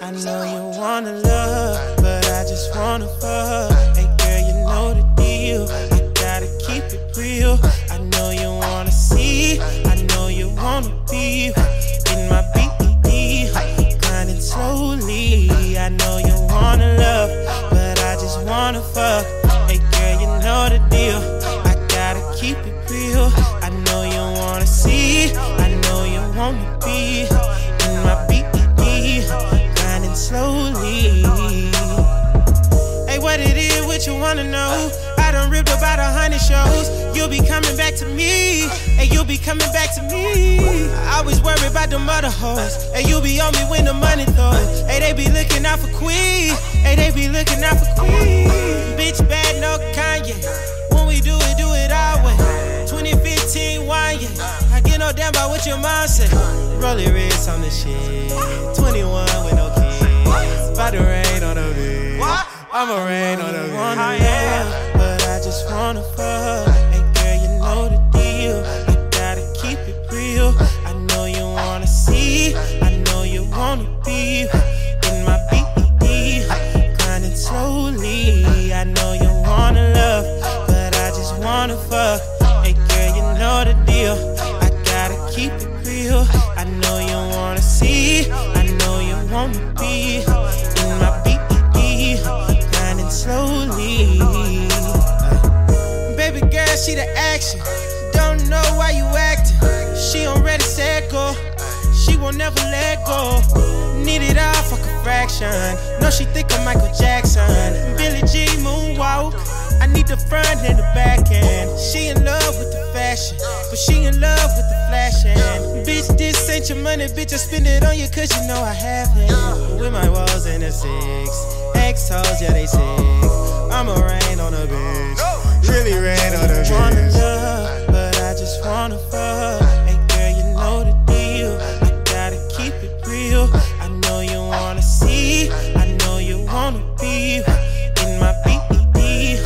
I know you wanna love, but I just wanna fuck. Hey girl, you know the deal. I gotta keep it real. I know you wanna see, I know you wanna be in my BED, grinding slowly. I know you wanna love, but I just wanna fuck. Wanna know? I done ripped about a hundred shows. You'll be coming back to me. Hey, you'll be coming back to me. I always worry about them other hoes. Hey, you'll be on me when the money throws. Hey, they be looking out for Queen. Hey, they be looking out for Queen. Bitch, bad, no Kanye. When we do it, do it our way. 2015 wine, yeah. I get no damn about what your mom said. Rolling wrist on the shit. 21 I'ma rain on the bitch. Yeah, but I just wanna fuck. Hey girl, you know the deal. I gotta keep it real. I know you wanna see. I know you wanna be in my BED, grinding slowly. I know you wanna love, but I just wanna fuck. Hey girl, you know the deal. I gotta keep it real. I know you wanna see. I know you wanna be She the action. Don't know why you acting. She on ready, set, go. She won't never let go. Need it all, fuck a fraction. No, she think I'm Michael Jackson. Billie Jean moonwalk. I need the front and the back end. She in love with the fashion, but she in love with the flashing. Bitch, this ain't your money, bitch. I spend it on you cause you know I have it. With my walls in the six. X hoes, yeah, they sick. I'ma rain on a bitch. Really rain real. I know you wanna see. I know you wanna be in my BED,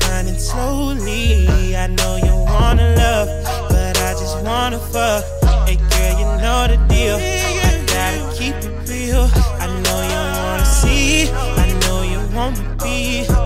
grinding slowly. I know you wanna love, but I just wanna fuck. Hey girl, you know the deal. I gotta keep it real. I know you wanna see. I know you wanna be.